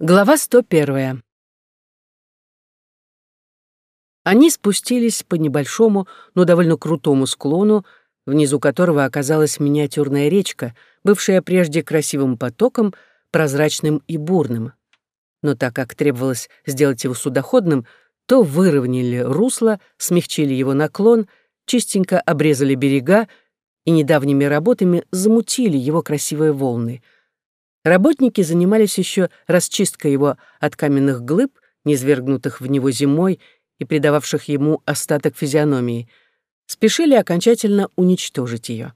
Глава 101. Они спустились по небольшому, но довольно крутому склону, внизу которого оказалась миниатюрная речка, бывшая прежде красивым потоком, прозрачным и бурным. Но так как требовалось сделать его судоходным, то выровняли русло, смягчили его наклон, чистенько обрезали берега и недавними работами замутили его красивые волны — Работники занимались еще расчисткой его от каменных глыб, низвергнутых в него зимой и придававших ему остаток физиономии, спешили окончательно уничтожить ее.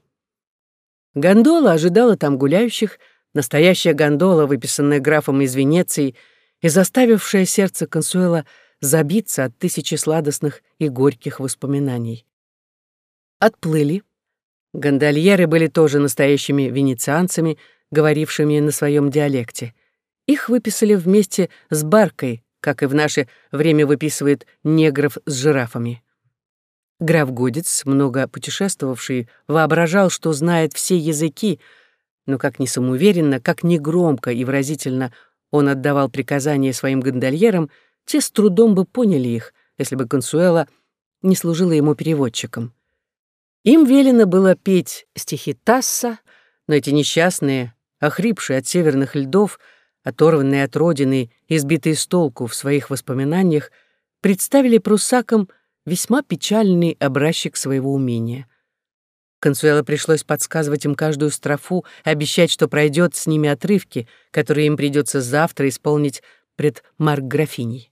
Гондола ожидала там гуляющих, настоящая гондола, выписанная графом из Венеции и заставившая сердце Консуэла забиться от тысячи сладостных и горьких воспоминаний. Отплыли. Гондольеры были тоже настоящими венецианцами — говорившими на своем диалекте. Их выписали вместе с баркой, как и в наше время выписывает негров с жирафами. Граф Годец, много путешествовавший, воображал, что знает все языки, но как ни самоуверенно, как ни громко и выразительно он отдавал приказания своим гондольерам, те с трудом бы поняли их, если бы Консуэла не служила ему переводчиком. Им велено было петь стихи Тасса, но эти несчастные, охрипшие от северных льдов, оторванные от родины, избитые с толку в своих воспоминаниях, представили прусакам весьма печальный образчик своего умения. Консуэло пришлось подсказывать им каждую строфу, обещать, что пройдет с ними отрывки, которые им придется завтра исполнить пред Марк-графиней.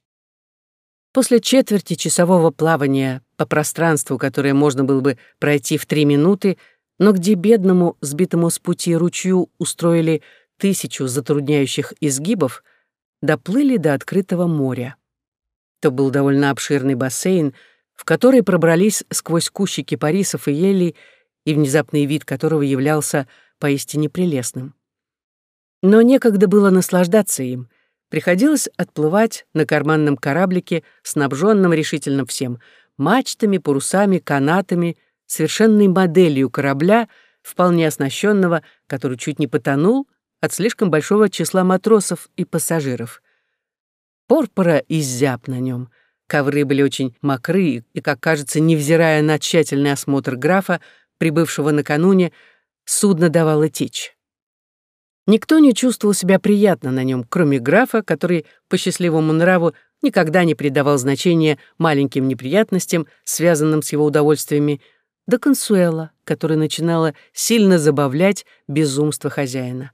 После четверти часового плавания по пространству, которое можно было бы пройти в три минуты, но где бедному, сбитому с пути ручью устроили тысячу затрудняющих изгибов, доплыли до открытого моря. То был довольно обширный бассейн, в который пробрались сквозь кущи кипарисов и елей, и внезапный вид которого являлся поистине прелестным. Но некогда было наслаждаться им. Приходилось отплывать на карманном кораблике, снабженном решительно всем — мачтами, парусами, канатами — совершенной моделью корабля, вполне оснащенного, который чуть не потонул от слишком большого числа матросов и пассажиров. Порпора изяб на нем. Ковры были очень мокры, и, как кажется, невзирая на тщательный осмотр графа, прибывшего накануне, судно давало течь. Никто не чувствовал себя приятно на нем, кроме графа, который по счастливому нраву никогда не придавал значения маленьким неприятностям, связанным с его удовольствиями, да Консуэла, которая начинала сильно забавлять безумство хозяина.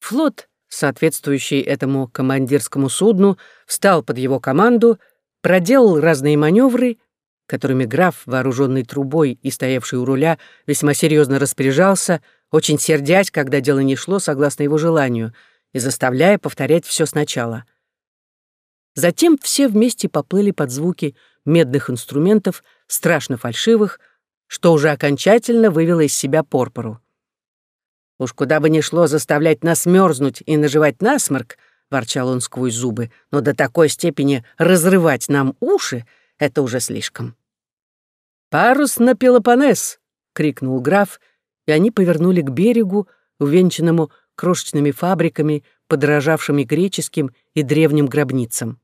Флот, соответствующий этому командирскому судну, встал под его команду, проделал разные маневры, которыми граф, вооруженный трубой и стоявший у руля, весьма серьезно распоряжался, очень сердясь, когда дело не шло согласно его желанию, и заставляя повторять все сначала. Затем все вместе поплыли под звуки медных инструментов, страшно фальшивых, что уже окончательно вывело из себя Порпору. «Уж куда бы ни шло заставлять нас мерзнуть и наживать насморк», — ворчал он сквозь зубы, «но до такой степени разрывать нам уши — это уже слишком». «Парус на Пелопонес!» — крикнул граф, и они повернули к берегу, увенчанному крошечными фабриками, подражавшими греческим и древним гробницам.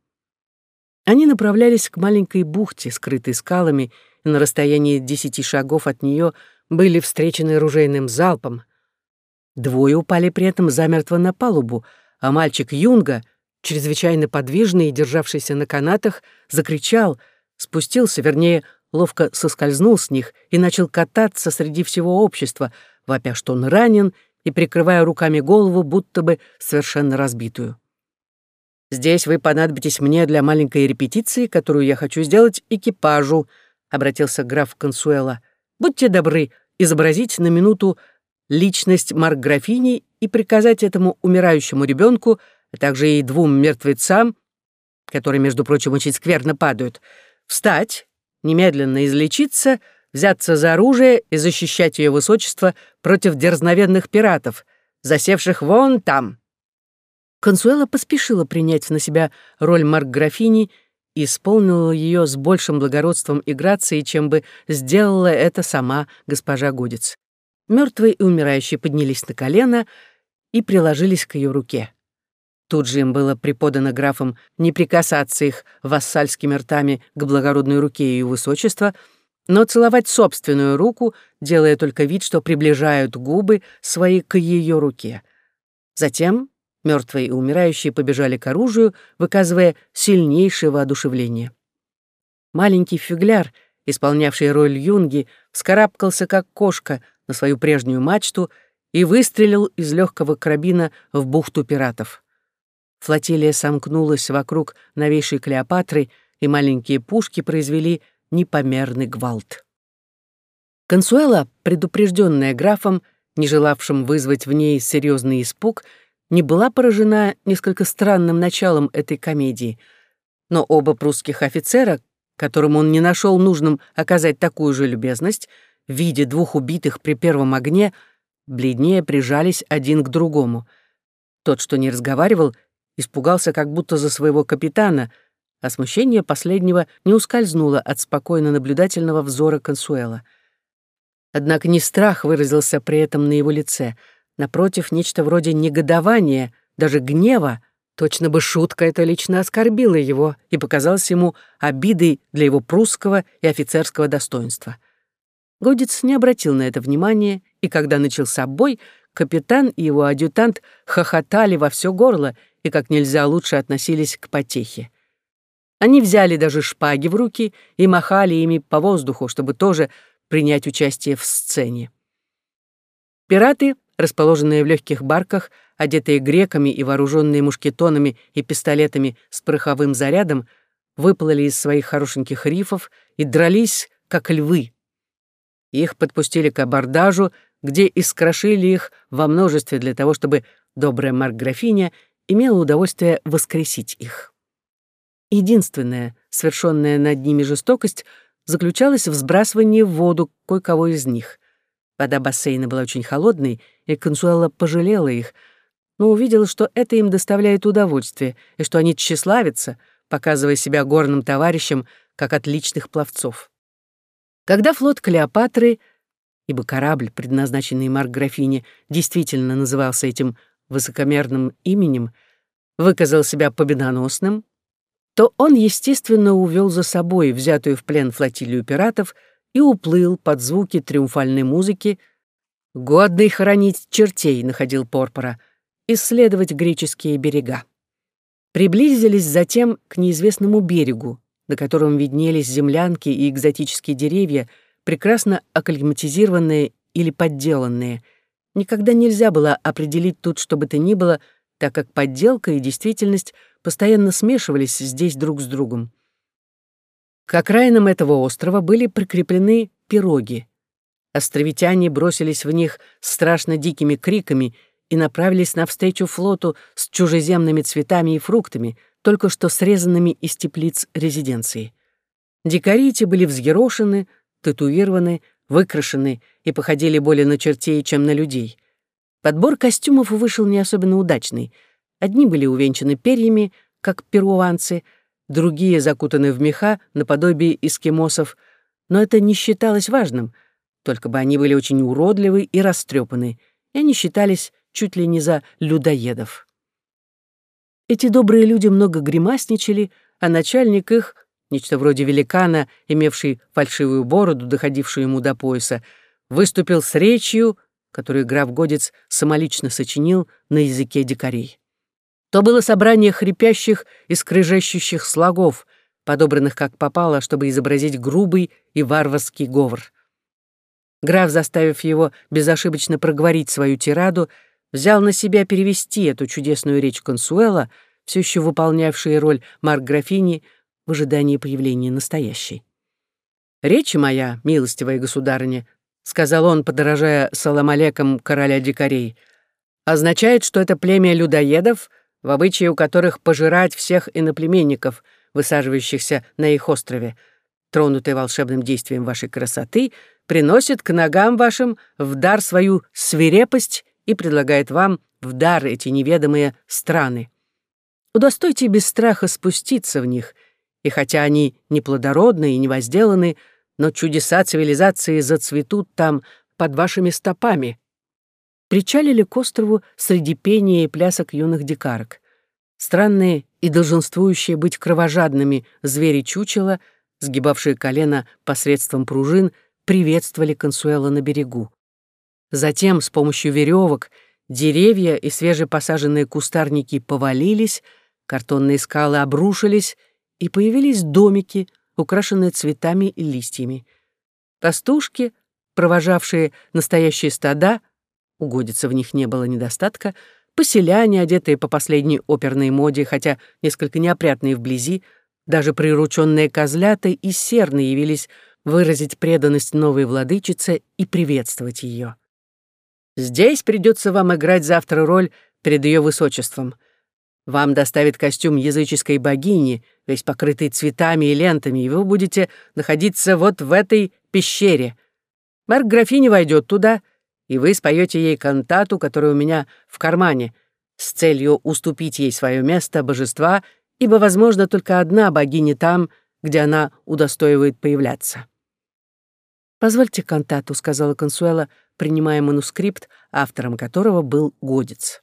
Они направлялись к маленькой бухте, скрытой скалами, и на расстоянии десяти шагов от нее были встречены ружейным залпом. Двое упали при этом замертво на палубу, а мальчик Юнга, чрезвычайно подвижный и державшийся на канатах, закричал, спустился, вернее, ловко соскользнул с них и начал кататься среди всего общества, вопя, что он ранен, и прикрывая руками голову, будто бы совершенно разбитую. «Здесь вы понадобитесь мне для маленькой репетиции, которую я хочу сделать экипажу», — обратился граф Консуэла. «Будьте добры изобразить на минуту личность Марк-графини и приказать этому умирающему ребенку, а также и двум мертвецам, которые, между прочим, очень скверно падают, встать, немедленно излечиться, взяться за оружие и защищать ее высочество против дерзновенных пиратов, засевших вон там». Консуэла поспешила принять на себя роль Марк-графини исполнила ее с большим благородством и грацией, чем бы сделала это сама госпожа Гудец. Мертвые и умирающие поднялись на колено и приложились к ее руке. Тут же им было преподано графом не прикасаться их вассальскими ртами к благородной руке ее высочества, но целовать собственную руку, делая только вид, что приближают губы свои к ее руке. Затем мертвые и умирающие побежали к оружию, выказывая сильнейшее воодушевление. Маленький фигляр, исполнявший роль юнги, вскарабкался как кошка на свою прежнюю мачту и выстрелил из легкого карабина в бухту пиратов. Флотилия сомкнулась вокруг новейшей Клеопатры, и маленькие пушки произвели непомерный гвалт. Консуэла, предупрежденная графом, не желавшим вызвать в ней серьезный испуг, не была поражена несколько странным началом этой комедии, но оба прусских офицера, которым он не нашел нужным оказать такую же любезность, в виде двух убитых при первом огне, бледнее прижались один к другому. Тот, что не разговаривал, испугался как будто за своего капитана, а смущение последнего не ускользнуло от спокойно наблюдательного взора Консуэла. Однако не страх выразился при этом на его лице, напротив, нечто вроде негодования, даже гнева, точно бы шутка это лично оскорбила его и показалась ему обидой для его прусского и офицерского достоинства. Годец не обратил на это внимания, и когда начался бой, капитан и его адъютант хохотали во все горло и как нельзя лучше относились к потехе. Они взяли даже шпаги в руки и махали ими по воздуху, чтобы тоже принять участие в сцене. Пираты, расположенные в легких барках, одетые греками и вооруженные мушкетонами и пистолетами с пороховым зарядом, выплыли из своих хорошеньких рифов и дрались, как львы. Их подпустили к абордажу, где искрошили их во множестве для того, чтобы добрая марк-графиня имела удовольствие воскресить их. Единственная, совершенная над ними жестокость, заключалась в сбрасывании в воду кое-кого из них. Вода бассейна была очень холодной, и Консуэла пожалела их, но увидела, что это им доставляет удовольствие, и что они тщеславятся, показывая себя горным товарищам, как отличных пловцов. Когда флот Клеопатры, ибо корабль, предназначенный Марк-графине, действительно назывался этим высокомерным именем, выказал себя победоносным, то он, естественно, увел за собой взятую в плен флотилию пиратов и уплыл под звуки триумфальной музыки, годный хоронить чертей, находил Порпора, исследовать греческие берега. Приблизились затем к неизвестному берегу, на котором виднелись землянки и экзотические деревья, прекрасно акклиматизированные или подделанные — Никогда нельзя было определить тут что бы то ни было, так как подделка и действительность постоянно смешивались здесь друг с другом. К окраинам этого острова были прикреплены пироги. Островитяне бросились в них страшно дикими криками и направились навстречу флоту с чужеземными цветами и фруктами, только что срезанными из теплиц резиденции. Дикари были взъерошены, татуированы, выкрашены и походили более на чертей, чем на людей. Подбор костюмов вышел не особенно удачный. Одни были увенчаны перьями, как перуанцы, другие закутаны в меха, наподобие эскимосов, но это не считалось важным, только бы они были очень уродливы и растрепаны, и они считались чуть ли не за людоедов. Эти добрые люди много гримасничали, а начальник их нечто вроде великана, имевший фальшивую бороду, доходившую ему до пояса, выступил с речью, которую граф Годец самолично сочинил на языке дикарей. То было собрание хрипящих и скрыжащущих слогов, подобранных как попало, чтобы изобразить грубый и варварский говор. Граф, заставив его безошибочно проговорить свою тираду, взял на себя перевести эту чудесную речь Консуэла, все еще выполнявшую роль Марк-графини, в ожидании появления настоящей. «Речь моя, милостивая государыня», — сказал он, подражая саламалекам короля дикарей, «означает, что это племя людоедов, в обычае у которых пожирать всех иноплеменников, высаживающихся на их острове, тронутые волшебным действием вашей красоты, приносит к ногам вашим в дар свою свирепость и предлагает вам в дар эти неведомые страны. Удостойте без страха спуститься в них — и хотя они неплодородны и невозделаны, но чудеса цивилизации зацветут там под вашими стопами. Причалили к острову среди пения и плясок юных дикарок. Странные и долженствующие быть кровожадными звери чучела, сгибавшие колено посредством пружин, приветствовали Консуэла на берегу. Затем с помощью веревок деревья и свежепосаженные кустарники повалились, картонные скалы обрушились, и появились домики, украшенные цветами и листьями. Пастушки, провожавшие настоящие стада, угодиться в них не было недостатка, поселяне, одетые по последней оперной моде, хотя несколько неопрятные вблизи, даже прирученные козляты и серны явились выразить преданность новой владычице и приветствовать ее. Здесь придется вам играть завтра роль перед ее высочеством. Вам доставит костюм языческой богини, весь покрытый цветами и лентами, и вы будете находиться вот в этой пещере. Марк графиня войдет туда, и вы споете ей кантату, которая у меня в кармане, с целью уступить ей свое место божества, ибо, возможно, только одна богиня там, где она удостоивает появляться. «Позвольте кантату», — сказала Консуэла, принимая манускрипт, автором которого был Годец.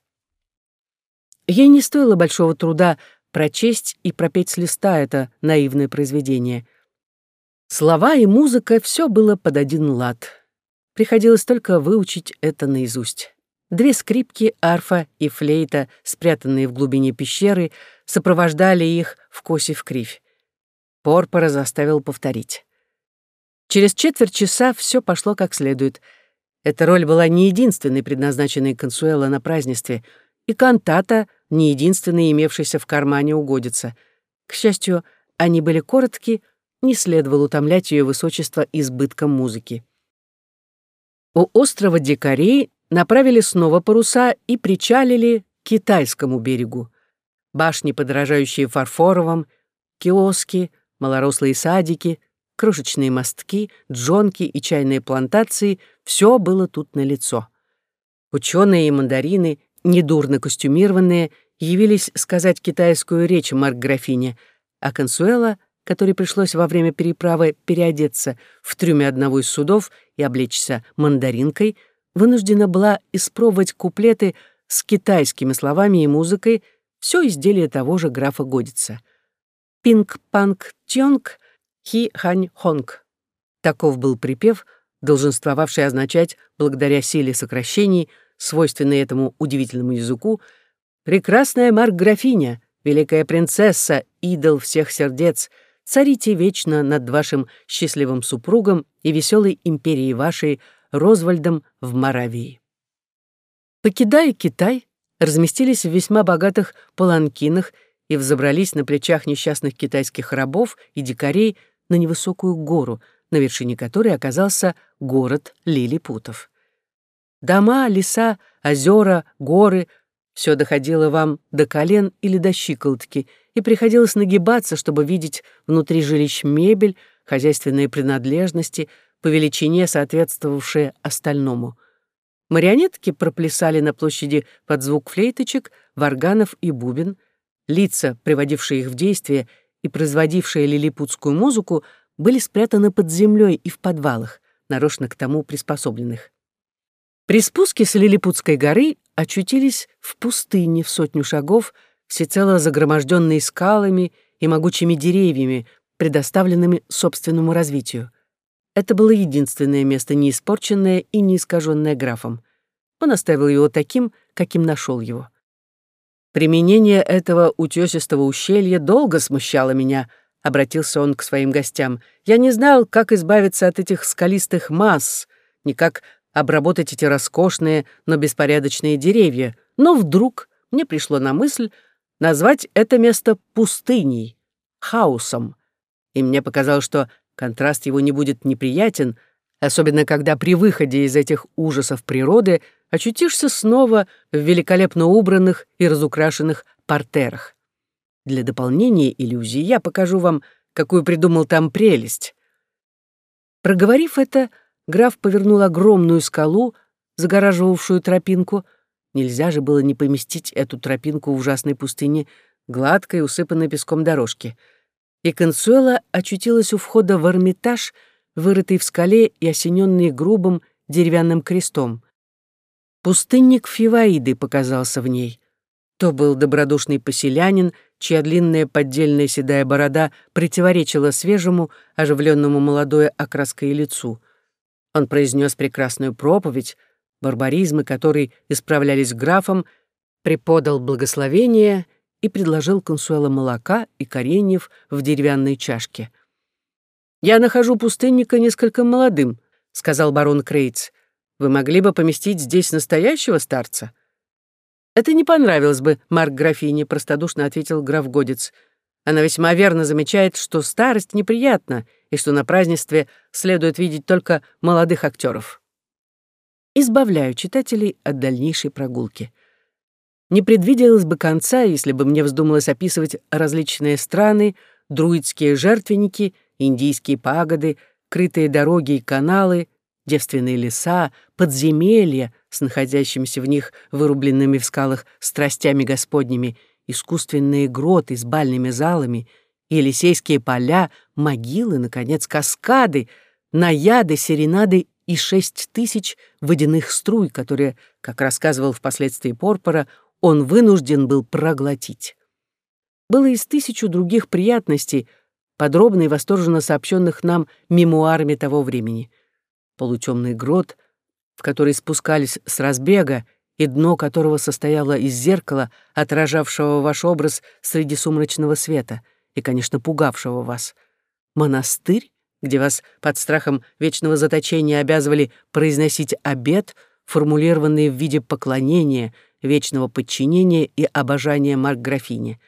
Ей не стоило большого труда прочесть и пропеть с листа это наивное произведение. Слова и музыка — все было под один лад. Приходилось только выучить это наизусть. Две скрипки, арфа и флейта, спрятанные в глубине пещеры, сопровождали их в косе в кривь. Порпора заставил повторить. Через четверть часа все пошло как следует. Эта роль была не единственной, предназначенной Консуэла на празднестве, и кантата — не единственной, имевшейся в кармане угодится. К счастью, они были коротки, не следовало утомлять ее высочество избытком музыки. У острова Дикарей направили снова паруса и причалили к китайскому берегу. Башни, подражающие фарфоровым, киоски, малорослые садики, крошечные мостки, джонки и чайные плантации — все было тут налицо. Ученые и мандарины, недурно костюмированные, явились сказать китайскую речь Марк-графине, а Консуэла, которой пришлось во время переправы переодеться в трюме одного из судов и облечься мандаринкой, вынуждена была испробовать куплеты с китайскими словами и музыкой, все изделие того же графа Годица. «Пинг-панг-тёнг», Хи-хань-хонг. Таков был припев, долженствовавший означать, благодаря силе сокращений, свойственной этому удивительному языку, «Прекрасная маркграфиня, великая принцесса, идол всех сердец, царите вечно над вашим счастливым супругом и веселой империей вашей, Розвальдом в Моравии». Покидая Китай, разместились в весьма богатых паланкинах и взобрались на плечах несчастных китайских рабов и дикарей на невысокую гору, на вершине которой оказался город лилипутов. Дома, леса, озера, горы — все доходило вам до колен или до щиколотки, и приходилось нагибаться, чтобы видеть внутри жилищ мебель, хозяйственные принадлежности, по величине соответствовавшие остальному. Марионетки проплясали на площади под звук флейточек, варганов и бубен. Лица, приводившие их в действие, и производившие лилипутскую музыку, были спрятаны под землей и в подвалах, нарочно к тому приспособленных. При спуске с Лилипутской горы очутились в пустыне в сотню шагов, всецело загроможденной скалами и могучими деревьями, предоставленными собственному развитию. Это было единственное место, не испорченное и не искаженное графом. Он оставил его таким, каким нашел его. Применение этого утесистого ущелья долго смущало меня, обратился он к своим гостям. Я не знал, как избавиться от этих скалистых масс, ни как обработать эти роскошные, но беспорядочные деревья, но вдруг мне пришло на мысль назвать это место пустыней, хаосом. И мне показалось, что контраст его не будет неприятен, особенно когда при выходе из этих ужасов природы очутишься снова в великолепно убранных и разукрашенных портерах. Для дополнения иллюзии я покажу вам, какую придумал там прелесть. Проговорив это, граф повернул огромную скалу, загораживавшую тропинку. Нельзя же было не поместить эту тропинку в ужасной пустыне, гладкой, усыпанной песком дорожки. И Консуэла очутилась у входа в Эрмитаж, вырытый в скале и осененный грубым деревянным крестом. Пустынник Фиваиды показался в ней. То был добродушный поселянин, чья длинная поддельная седая борода противоречила свежему, оживленному молодое окраской лицу. Он произнес прекрасную проповедь, барбаризмы, которые исправлялись графом, преподал благословение и предложил консуэла молока и кореньев в деревянной чашке. «Я нахожу пустынника несколько молодым», — сказал барон Крейтс. «Вы могли бы поместить здесь настоящего старца?» «Это не понравилось бы Марк графине», — простодушно ответил граф Годец. «Она весьма верно замечает, что старость неприятна и что на празднестве следует видеть только молодых актеров». Избавляю читателей от дальнейшей прогулки. Не предвиделось бы конца, если бы мне вздумалось описывать различные страны, друидские жертвенники, индийские пагоды, крытые дороги и каналы, девственные леса, подземелья с находящимися в них вырубленными в скалах страстями господними, искусственные гроты с бальными залами, елисейские поля, могилы, наконец, каскады, наяды, серенады и шесть тысяч водяных струй, которые, как рассказывал впоследствии Порпора, он вынужден был проглотить. Было из тысячу других приятностей, подробно и восторженно сообщенных нам мемуарами того времени — полутемный грот, в который спускались с разбега, и дно которого состояло из зеркала, отражавшего ваш образ среди сумрачного света и, конечно, пугавшего вас. Монастырь, где вас под страхом вечного заточения обязывали произносить обет, формулированный в виде поклонения, вечного подчинения и обожания Марк-графине.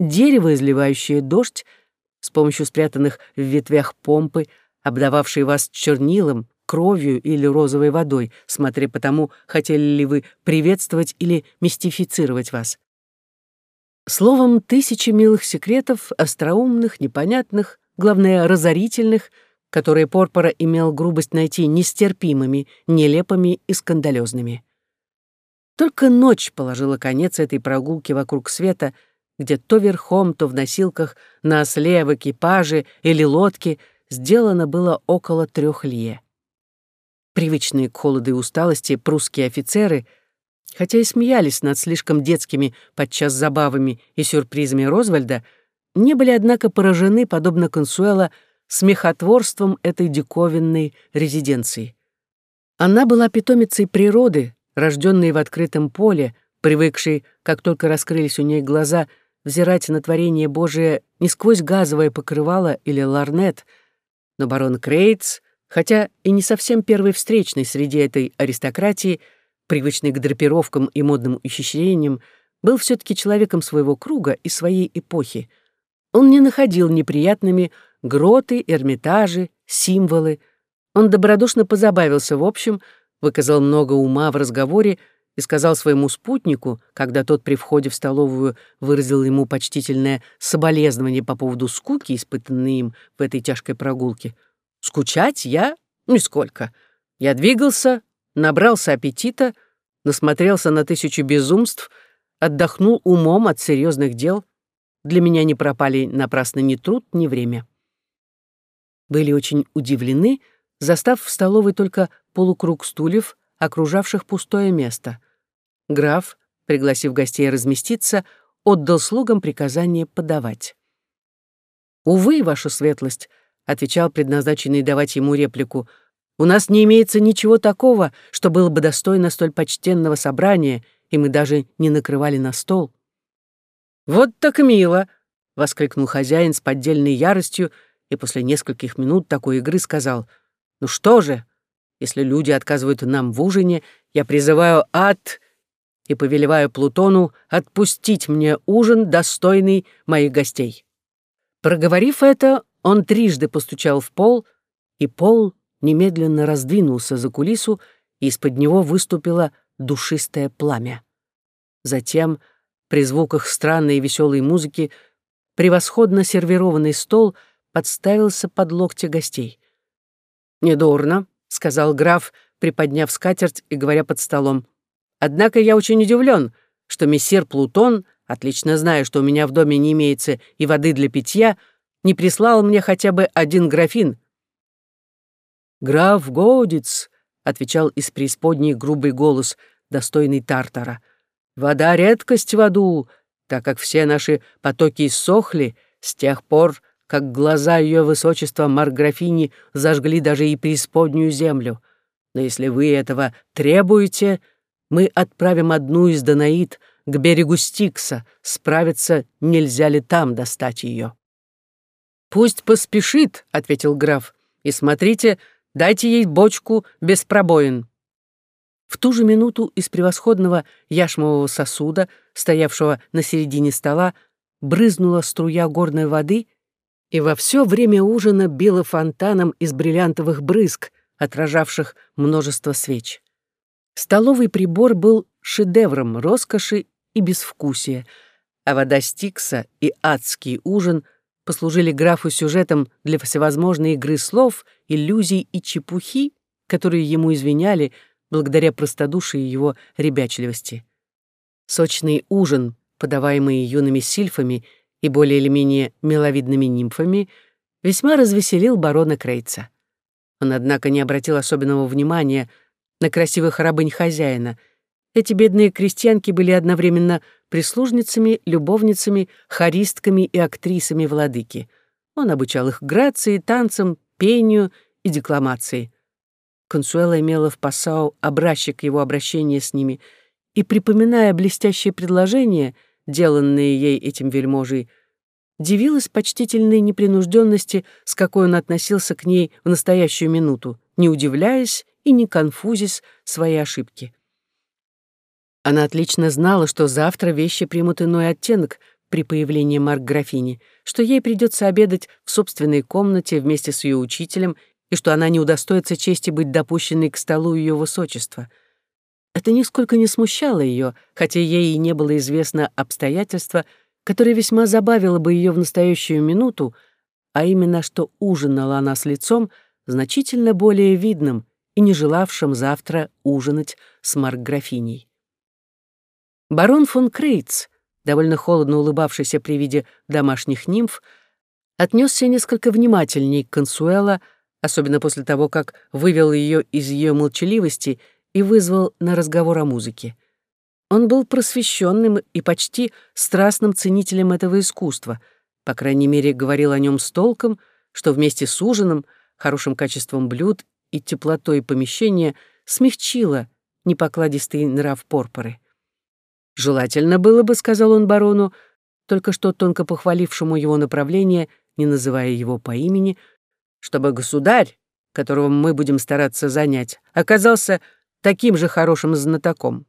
Дерево, изливающее дождь, с помощью спрятанных в ветвях помпы, обдававшие вас чернилом, кровью или розовой водой, смотря по тому, хотели ли вы приветствовать или мистифицировать вас. Словом, тысячи милых секретов, остроумных, непонятных, главное, разорительных, которые Порпора имел грубость найти нестерпимыми, нелепыми и скандалезными. Только ночь положила конец этой прогулке вокруг света, где то верхом, то в носилках, на осле, в экипаже или лодке сделано было около трех лье. Привычные к холоду и усталости прусские офицеры, хотя и смеялись над слишком детскими подчас забавами и сюрпризами Розвальда, не были, однако, поражены, подобно Консуэла, смехотворством этой диковинной резиденции. Она была питомицей природы, рожденной в открытом поле, привыкшей, как только раскрылись у ней глаза, взирать на творение Божие не сквозь газовое покрывало или ларнет, но барон Крейтс хотя и не совсем первый встречный среди этой аристократии, привычный к драпировкам и модным ухищрениям, был все таки человеком своего круга и своей эпохи. Он не находил неприятными гроты, эрмитажи, символы. Он добродушно позабавился в общем, выказал много ума в разговоре и сказал своему спутнику, когда тот при входе в столовую выразил ему почтительное соболезнование по поводу скуки, испытанной им в этой тяжкой прогулке — Скучать я? Нисколько. Я двигался, набрался аппетита, насмотрелся на тысячу безумств, отдохнул умом от серьезных дел. Для меня не пропали напрасно ни труд, ни время. Были очень удивлены, застав в столовой только полукруг стульев, окружавших пустое место. Граф, пригласив гостей разместиться, отдал слугам приказание подавать. «Увы, ваша светлость», — отвечал предназначенный давать ему реплику, «у нас не имеется ничего такого, что было бы достойно столь почтенного собрания, и мы даже не накрывали на стол». «Вот так мило!» — воскликнул хозяин с поддельной яростью и после нескольких минут такой игры сказал, «Ну что же, если люди отказывают нам в ужине, я призываю ад и повелеваю Плутону отпустить мне ужин, достойный моих гостей». Проговорив это, он трижды постучал в пол, и пол немедленно раздвинулся за кулису, и из-под него выступило душистое пламя. Затем, при звуках странной и веселой музыки, превосходно сервированный стол подставился под локти гостей. «Недурно», — сказал граф, приподняв скатерть и говоря под столом. «Однако я очень удивлен, что мессир Плутон, отлично зная, что у меня в доме не имеется и воды для питья, — не прислал мне хотя бы один графин?» «Граф Годиц», — отвечал из преисподней грубый голос, достойный Тартара, Вода — редкость в аду, так как все наши потоки иссохли с тех пор, как глаза ее высочества Марграфини зажгли даже и преисподнюю землю. Но если вы этого требуете, мы отправим одну из Данаид к берегу Стикса, справиться, нельзя ли там достать ее. «Пусть поспешит», — ответил граф, — «и смотрите, дайте ей бочку без пробоин». В ту же минуту из превосходного яшмового сосуда, стоявшего на середине стола, брызнула струя горной воды и во все время ужина била фонтаном из бриллиантовых брызг, отражавших множество свеч. Столовый прибор был шедевром роскоши и безвкусия, а вода Стикса и адский ужин послужили графу сюжетом для всевозможной игры слов, иллюзий и чепухи, которые ему извиняли благодаря простодушию его ребячливости. Сочный ужин, подаваемый юными сильфами и более или менее миловидными нимфами, весьма развеселил барона Крейца. Он, однако, не обратил особенного внимания на красивых рабынь хозяина. Эти бедные крестьянки были одновременно прислужницами, любовницами, хористками и актрисами владыки. Он обучал их грации, танцам, пению и декламации. Консуэла имела в Пассау образчик его обращения с ними, и, припоминая блестящие предложения, деланные ей этим вельможей, дивилась почтительной непринужденности, с какой он относился к ней в настоящую минуту, не удивляясь и не конфузясь своей ошибки. Она отлично знала, что завтра вещи примут иной оттенок при появлении Марк-графини, что ей придется обедать в собственной комнате вместе с ее учителем и что она не удостоится чести быть допущенной к столу ее высочества. Это нисколько не смущало ее, хотя ей и не было известно обстоятельства, которое весьма забавило бы ее в настоящую минуту, а именно, что ужинала она с лицом значительно более видным и не желавшим завтра ужинать с Марк-графиней. Барон фон Крейц, довольно холодно улыбавшийся при виде домашних нимф, отнесся несколько внимательней к Консуэла, особенно после того, как вывел ее из ее молчаливости и вызвал на разговор о музыке. Он был просвещенным и почти страстным ценителем этого искусства, по крайней мере, говорил о нем с толком, что вместе с ужином, хорошим качеством блюд и теплотой помещения смягчило непокладистый нрав порпоры. «Желательно было бы», — сказал он барону, только что тонко похвалившему его направление, не называя его по имени, чтобы государь, которого мы будем стараться занять, оказался таким же хорошим знатоком.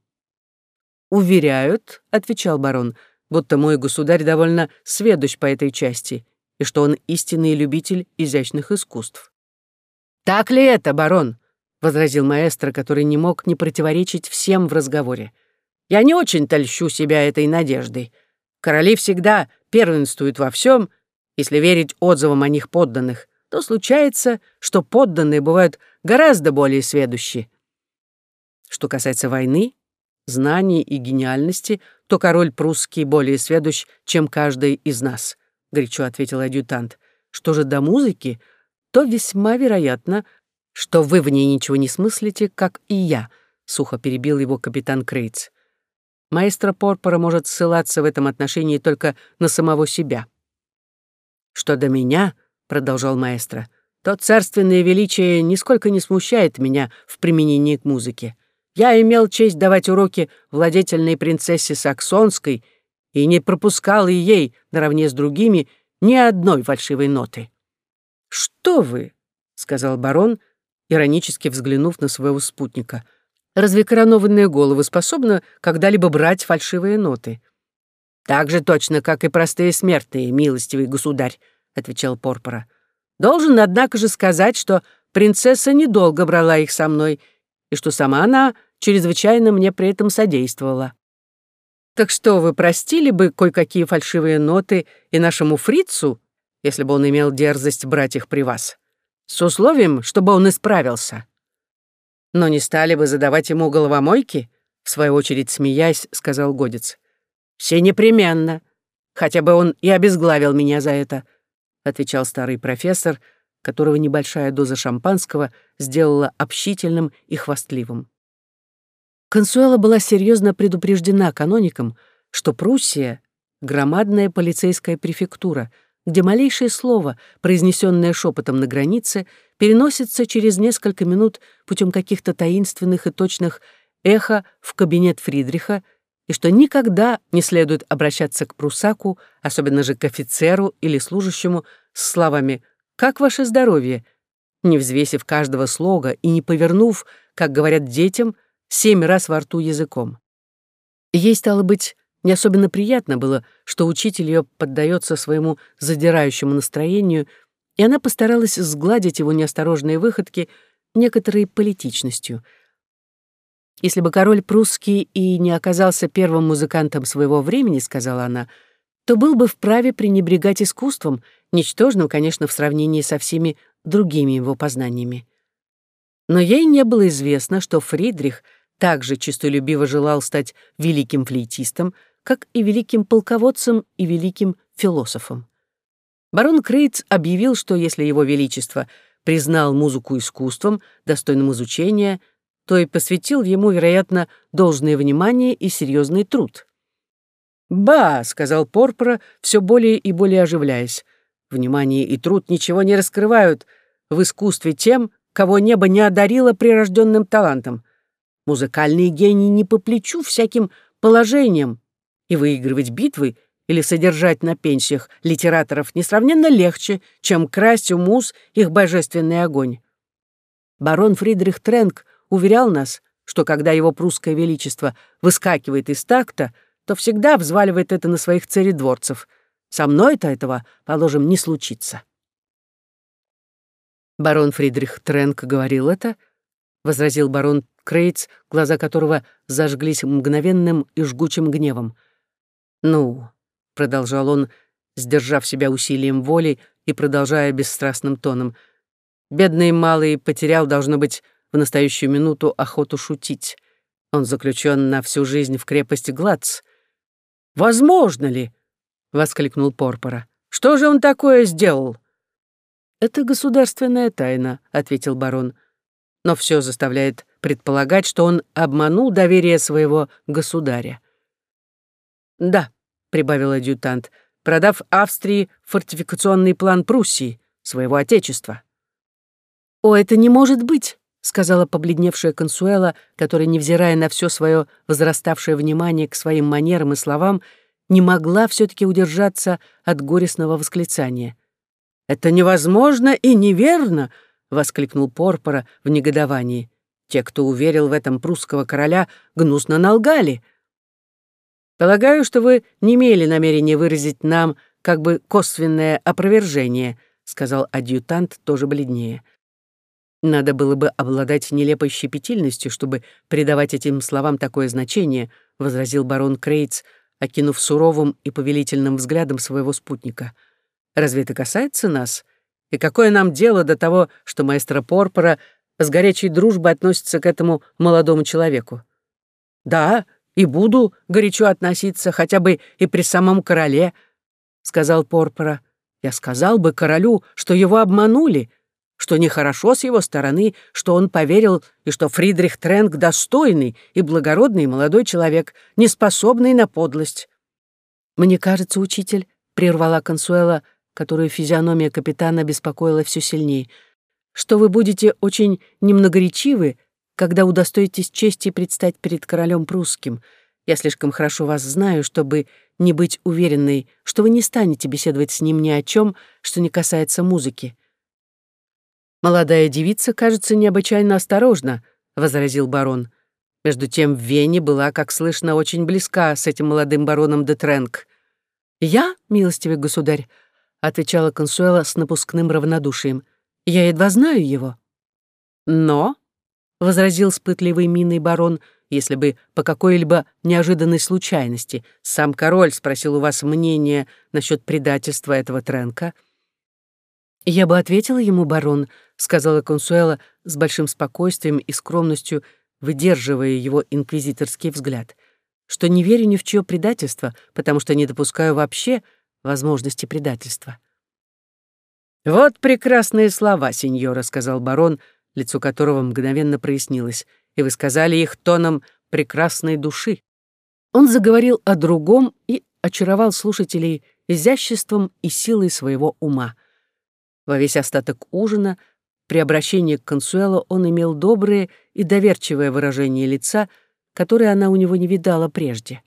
«Уверяют», — отвечал барон, «будто мой государь довольно сведущ по этой части и что он истинный любитель изящных искусств». «Так ли это, барон?» — возразил маэстро, который не мог не противоречить всем в разговоре. «Я не очень-то льщу себя этой надеждой. Короли всегда первенствуют во всем, если верить отзывам о них подданных, то случается, что подданные бывают гораздо более сведущи. Что касается войны, знаний и гениальности, то король прусский более сведущ, чем каждый из нас», — горячо ответил адъютант. «Что же до музыки, то весьма вероятно, что вы в ней ничего не смыслите, как и я», — сухо перебил его капитан Крейц. «Маэстро Порпора может ссылаться в этом отношении только на самого себя». «Что до меня», — продолжал маэстро, — «то царственное величие нисколько не смущает меня в применении к музыке. Я имел честь давать уроки владетельной принцессе Саксонской и не пропускал и ей, наравне с другими, ни одной фальшивой ноты. «Что вы?» — сказал барон, иронически взглянув на своего спутника. «Разве коронованная голова способна когда-либо брать фальшивые ноты?» «Так же точно, как и простые смертные, милостивый государь», — отвечал Порпора. «Должен, однако же, сказать, что принцесса недолго брала их со мной, и что сама она чрезвычайно мне при этом содействовала. Так что, вы простили бы кое-какие фальшивые ноты и нашему фрицу, если бы он имел дерзость брать их при вас? С условием, чтобы он исправился. Но не стали бы задавать ему головомойки? В свою очередь, смеясь, сказал Годец. Все непременно. Хотя бы он и обезглавил меня за это, отвечал старый профессор, которого небольшая доза шампанского сделала общительным и хвастливым. Консуэла была серьезно предупреждена каноником, что Пруссия — громадная полицейская префектура, где малейшее слово, произнесенное шепотом на границе, переносится через несколько минут путем каких-то таинственных и точных эхо в кабинет Фридриха, и что никогда не следует обращаться к прусаку, особенно же к офицеру или служащему, с словами «Как ваше здоровье?», не взвесив каждого слога и не повернув, как говорят детям, семь раз во рту языком. Ей, стало быть, не особенно приятно было, что учитель ее поддается своему задирающему настроению, и она постаралась сгладить его неосторожные выходки некоторой политичностью. «Если бы король прусский и не оказался первым музыкантом своего времени, — сказала она, — то был бы вправе пренебрегать искусством, ничтожным, конечно, в сравнении со всеми другими его познаниями. Но ей не было известно, что Фридрих также честолюбиво желал стать великим флейтистом, как и великим полководцем и великим философом. Барон Крейц объявил, что если его величество признал музыку искусством, достойным изучения, то и посвятил ему, вероятно, должное внимание и серьезный труд. «Ба!» — сказал Порпора, все более и более оживляясь. «Внимание и труд ничего не раскрывают в искусстве тем, кого небо не одарило прирожденным талантом. Музыкальные гении не по плечу всяким положениям, и выигрывать битвы или содержать на пенсиях литераторов несравненно легче, чем красть у муз их божественный огонь. Барон Фридрих Тренк уверял нас, что когда его прусское величество выскакивает из такта, то всегда взваливает это на своих царедворцев. Со мной-то этого, положим, не случится. Барон Фридрих Тренк говорил это, возразил барон Крейц, глаза которого зажглись мгновенным и жгучим гневом. «Ну», — продолжал он, сдержав себя усилием воли и продолжая бесстрастным тоном, «бедный малый потерял, должно быть, в настоящую минуту охоту шутить. Он заключен на всю жизнь в крепости Гладц. «Возможно ли?» — воскликнул Порпора. «Что же он такое сделал?» «Это государственная тайна», — ответил барон. «Но все заставляет предполагать, что он обманул доверие своего государя». «Да», — прибавил адъютант, продав Австрии фортификационный план Пруссии, своего отечества. «О, это не может быть», — сказала побледневшая Консуэла, которая, невзирая на все свое возраставшее внимание к своим манерам и словам, не могла все таки удержаться от горестного восклицания. «Это невозможно и неверно!» — воскликнул Порпора в негодовании. «Те, кто уверил в этом прусского короля, гнусно налгали. Полагаю, что вы не имели намерения выразить нам как бы косвенное опровержение», — сказал адъютант, тоже бледнее. Надо было бы обладать нелепой щепетильностью, чтобы придавать этим словам такое значение, — возразил барон Крейц, окинув суровым и повелительным взглядом своего спутника — Разве это касается нас? И какое нам дело до того, что маэстро Порпора с горячей дружбой относится к этому молодому человеку? Да, и буду горячо относиться хотя бы и при самом короле, сказал Порпора. Я сказал бы королю, что его обманули, что нехорошо с его стороны, что он поверил, и что Фридрих Тренк достойный и благородный молодой человек, не способный на подлость. «Мне кажется, учитель», — прервала Консуэла, — которую физиономия капитана беспокоила все сильнее, что вы будете очень немногоречивы, когда удостоитесь чести предстать перед королем прусским. Я слишком хорошо вас знаю, чтобы не быть уверенной, что вы не станете беседовать с ним ни о чем, что не касается музыки. «Молодая девица, кажется, необычайно осторожна», — возразил барон. Между тем в Вене была, как слышно, очень близка с этим молодым бароном де Тренк. «Я, милостивый государь, отвечала Консуэла с напускным равнодушием. «Я едва знаю его». «Но», — возразил с пытливой миной барон, «если бы по какой-либо неожиданной случайности сам король спросил у вас мнение насчет предательства этого Тренка». «Я бы ответила ему, барон», — сказала Консуэла с большим спокойствием и скромностью, выдерживая его инквизиторский взгляд, что не верю ни в чье предательство, потому что не допускаю вообще, возможности предательства. «Вот прекрасные слова, сеньора», — сказал барон, лицо которого мгновенно прояснилось, «и вы сказали их тоном прекрасной души. Он заговорил о другом и очаровал слушателей изяществом и силой своего ума. Во весь остаток ужина, при обращении к Консуэло, он имел доброе и доверчивое выражение лица, которое она у него не видала прежде.